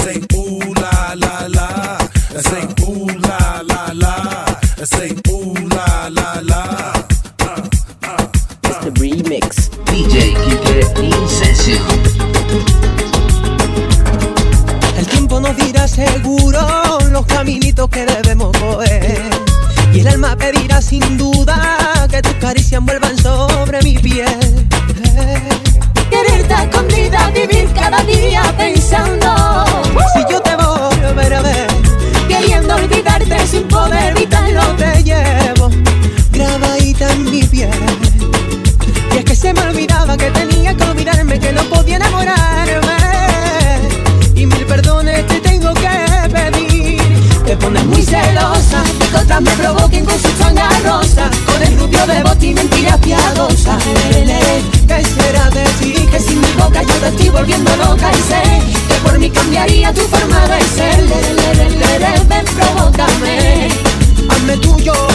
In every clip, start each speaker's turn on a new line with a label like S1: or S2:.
S1: St. volviendo loca y sé que por mí cambiaría tu forma de ser. Le, le, le, le, ven, provócame.
S2: Hazme tuyo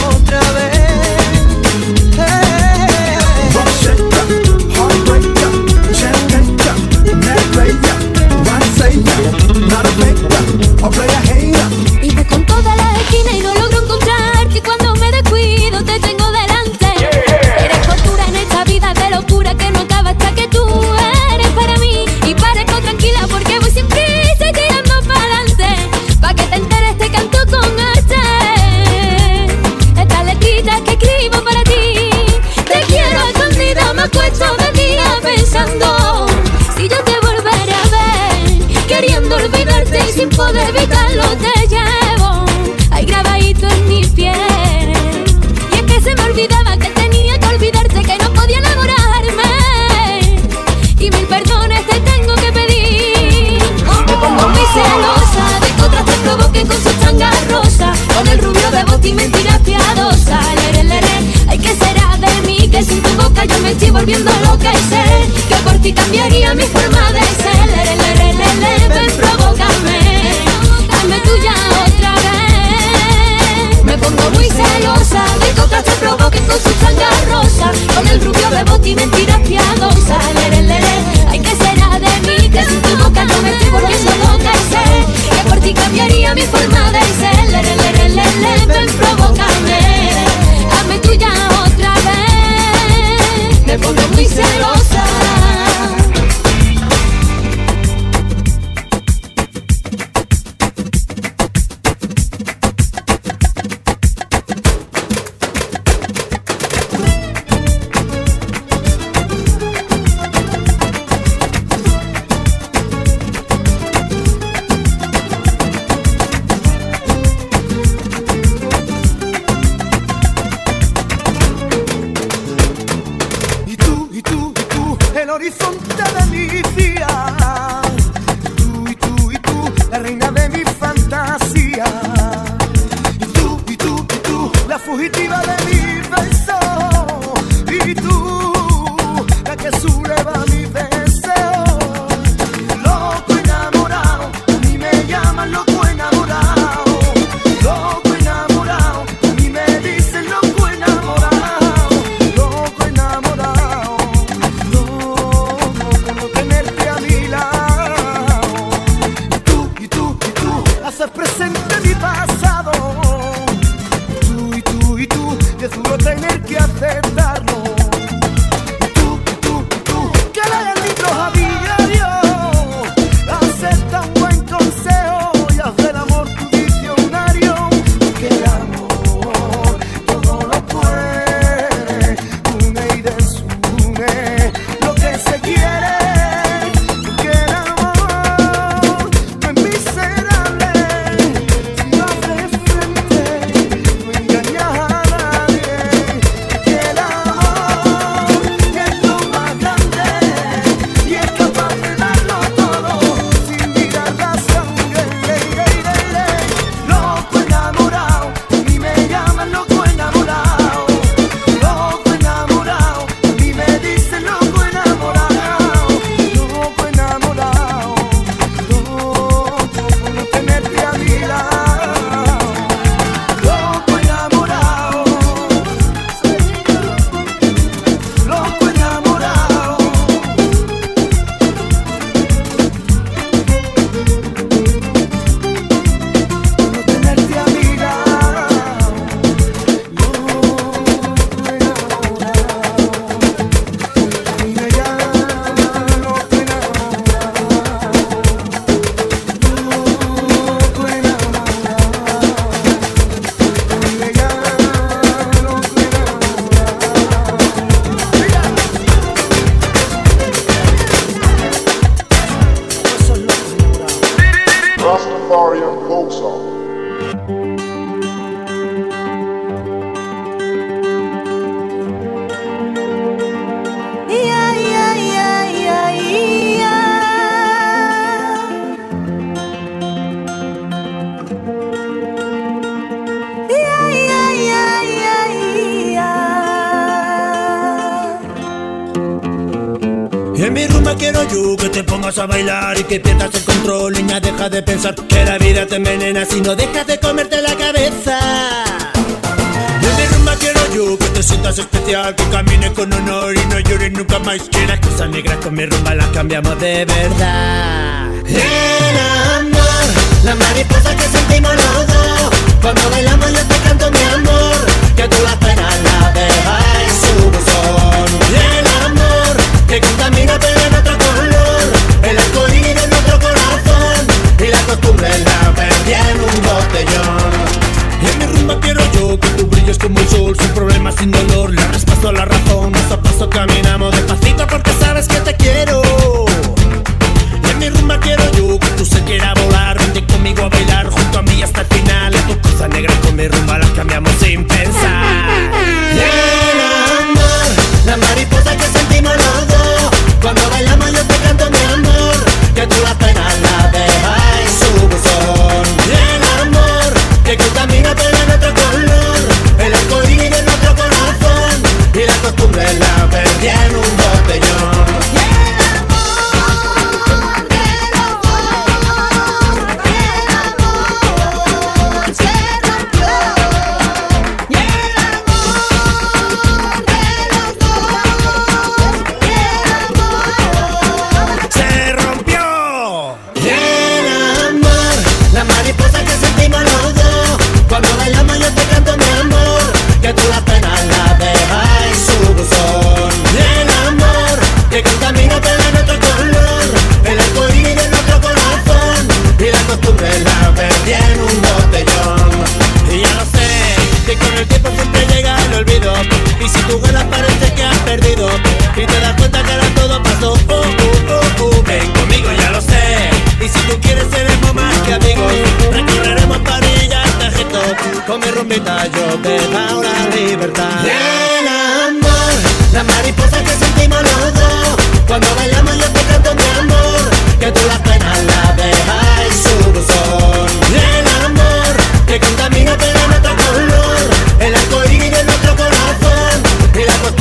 S1: celestial que camine con
S3: honor y no llore nunca más que las cosas negras con mi rumba las cambiamos de verdad. El amor, la mariposa que sentimos parece que has perdido. Y te das cuenta que ahora todo pasó. Uh, uh, Ven conmigo, ya lo sé. Y si tú quieres seremos más que amigos. Recorreremos París hasta Egipto Con mi rumbita yo te doy la libertad. El amor, la mariposa que sentimos los dos. Cuando bailamos yo te canto mi amor. Que tú las penas las dejas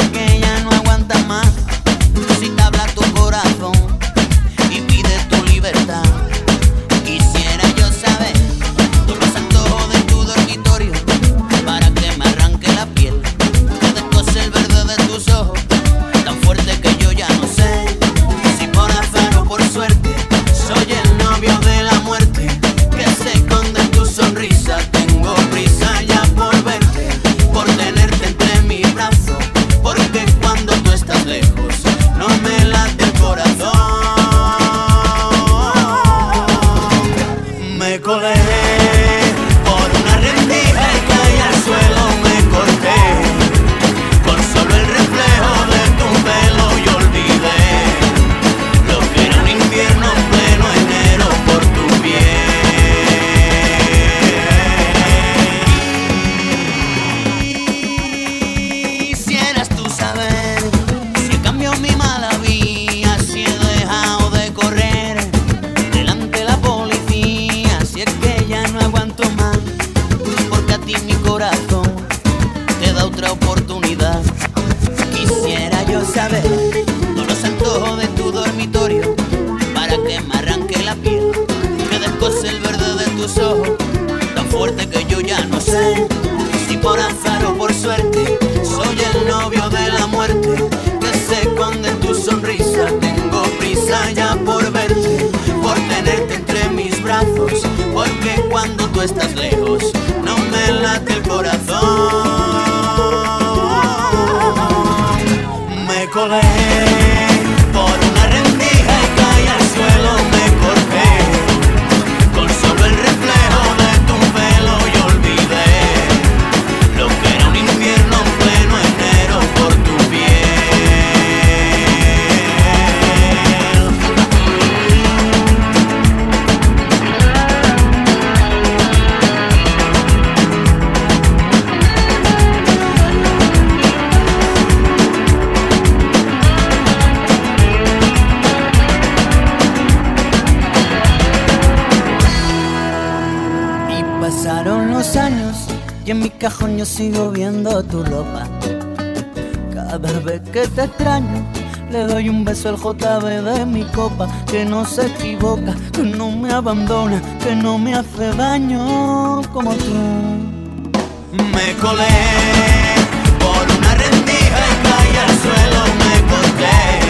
S4: again. duas também. sigo viendo tu ropa. Cada vez que te extraño, le doy un beso al JB de mi copa, que no se equivoca, que no me abandona, que no me hace daño como tú.
S5: Me colé por una rendija y caí al suelo, me corté.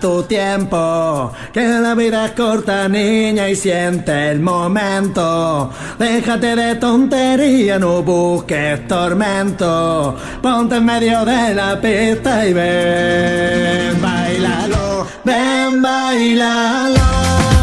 S5: Tu tiempo, que la vida es corta, niña, y siente el momento. Déjate de tontería, no busques tormento. Ponte en medio de la pista y ven, bailalo, ven, bailalo.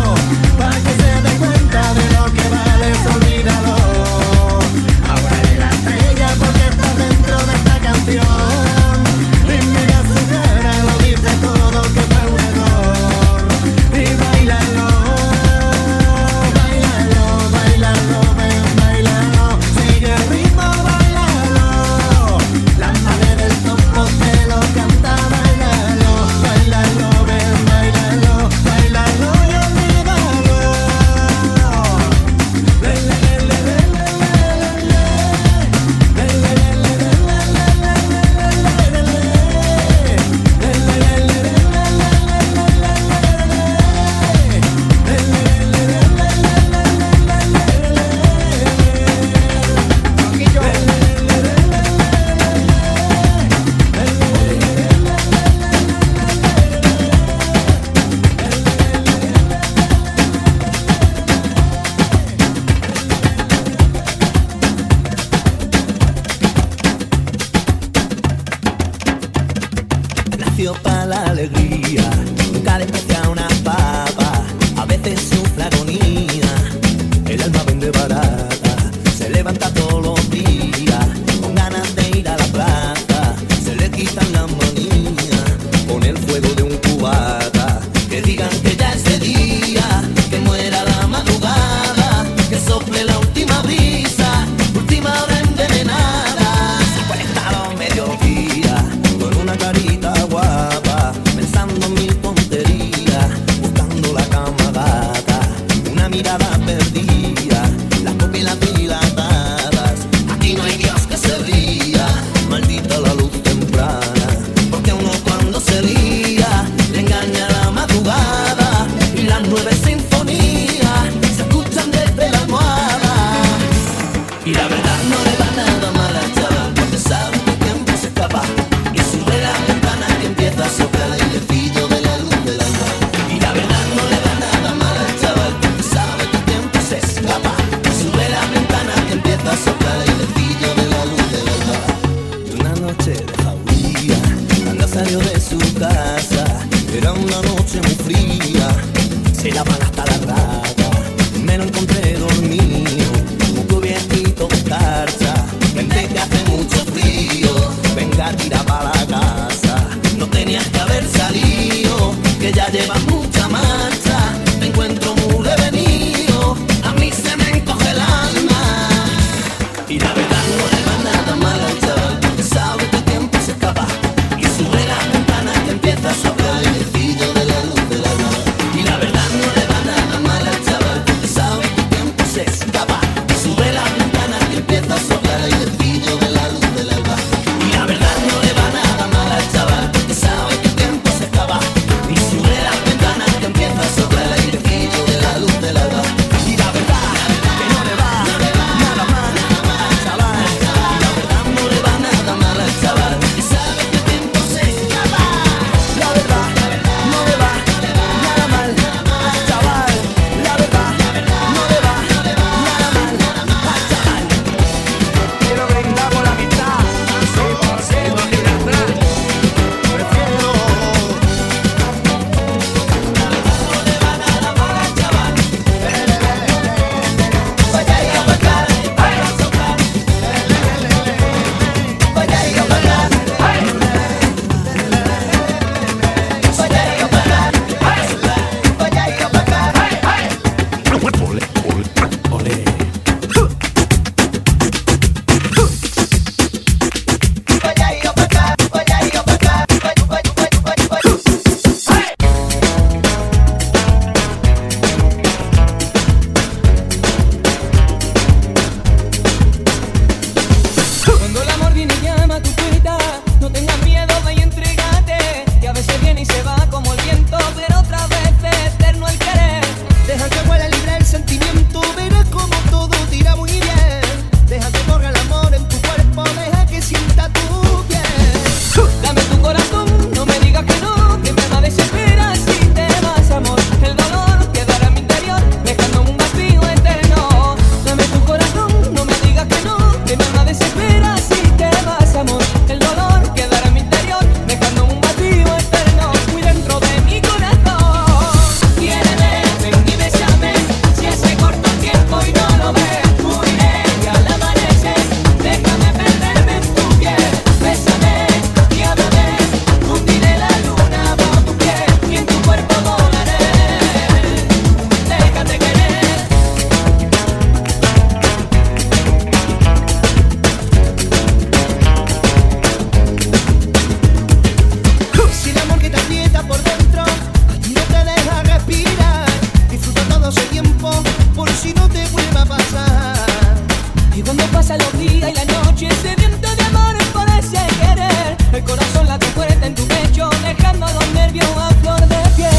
S5: pasa los días y la noche, sediento de amores por ese querer. El
S6: corazón late fuerte en tu pecho, dejando a los nervios a flor de piel.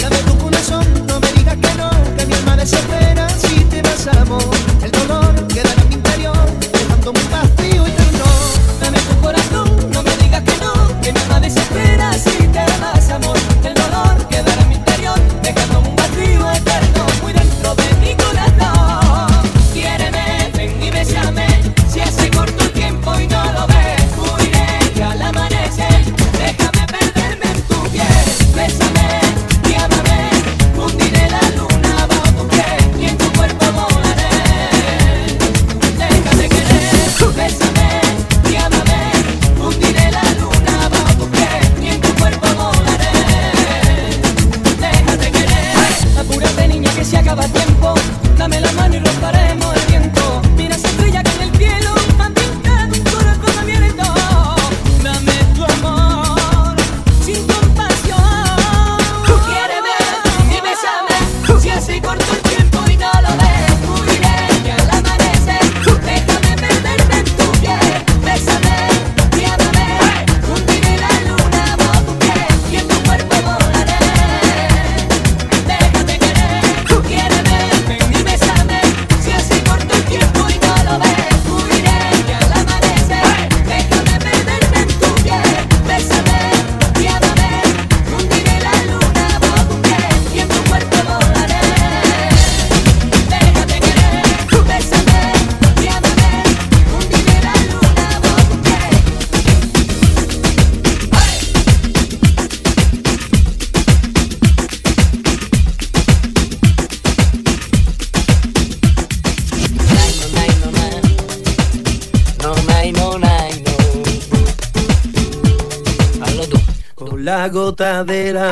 S6: Dame tu corazón, no me digas que no, que mi alma
S7: desespera.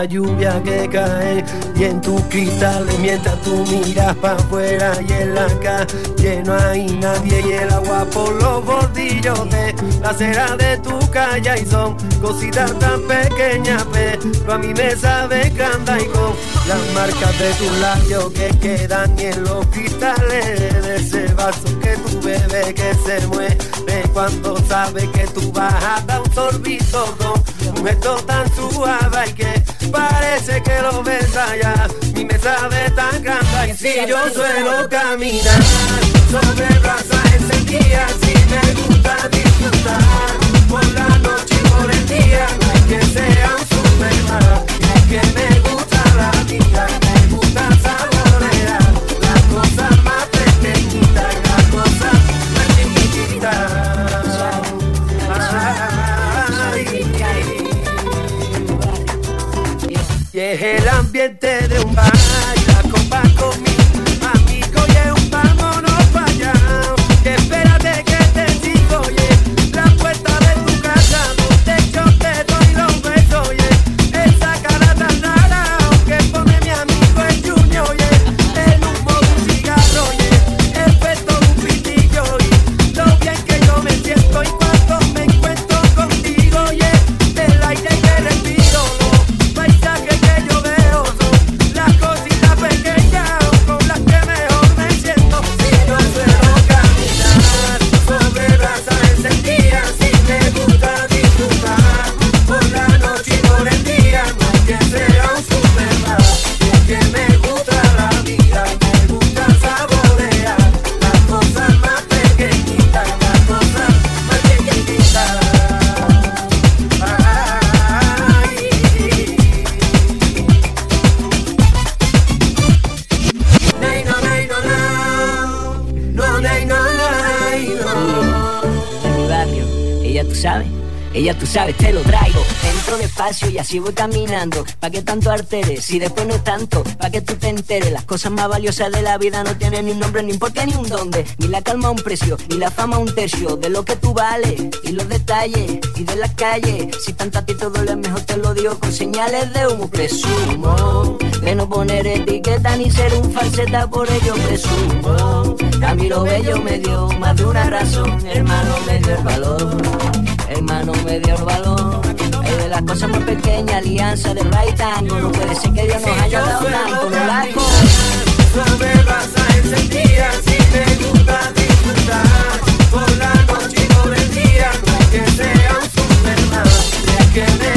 S7: Lluvia que cae y en tus cristales mientras tú miras para afuera y en la calle no hay nadie y el agua por los bordillos de la acera de tu calle y son cositas tan pequeñas pero a mí me sabe canta y con las marcas de tus labios que quedan en los cristales de ese vaso que tú bebes que se mueve cuando sabe que tú vas a dar un sorbito con un gesto tan suave y que parece que lo besa ya mi mesa de tan grande y si yo suelo caminar. Sobre brasas encendidas si me gusta disfrutar. Por la noche y por el día no hay que sea un superman. Que me gusta el ambiente de un bar
S8: así voy caminando. ¿Pa' qué tanto alteres? Si después no es tanto, ¿pa' que tú te enteres? Las cosas más valiosas de la vida no tienen ni un nombre, ni un porqué, ni un dónde. Ni la calma un precio, ni la fama un tercio. De lo que tú vales, y los detalles, y de las calles. Si tanto a ti te duele, mejor te lo digo con señales de humo. Presumo de no poner etiqueta ni ser un falseta, por ello presumo. Camilo Bello me dio más de una razón, hermano me dio el valor. Hermano me dio el valor. Es de las cosas más pequeñas, alianza de right tango. No puede ser que Dios nos haya dado tanto, no la
S7: Sobre brasas encendidas si me gusta disfrutar por la noche y por el día no que sea un superman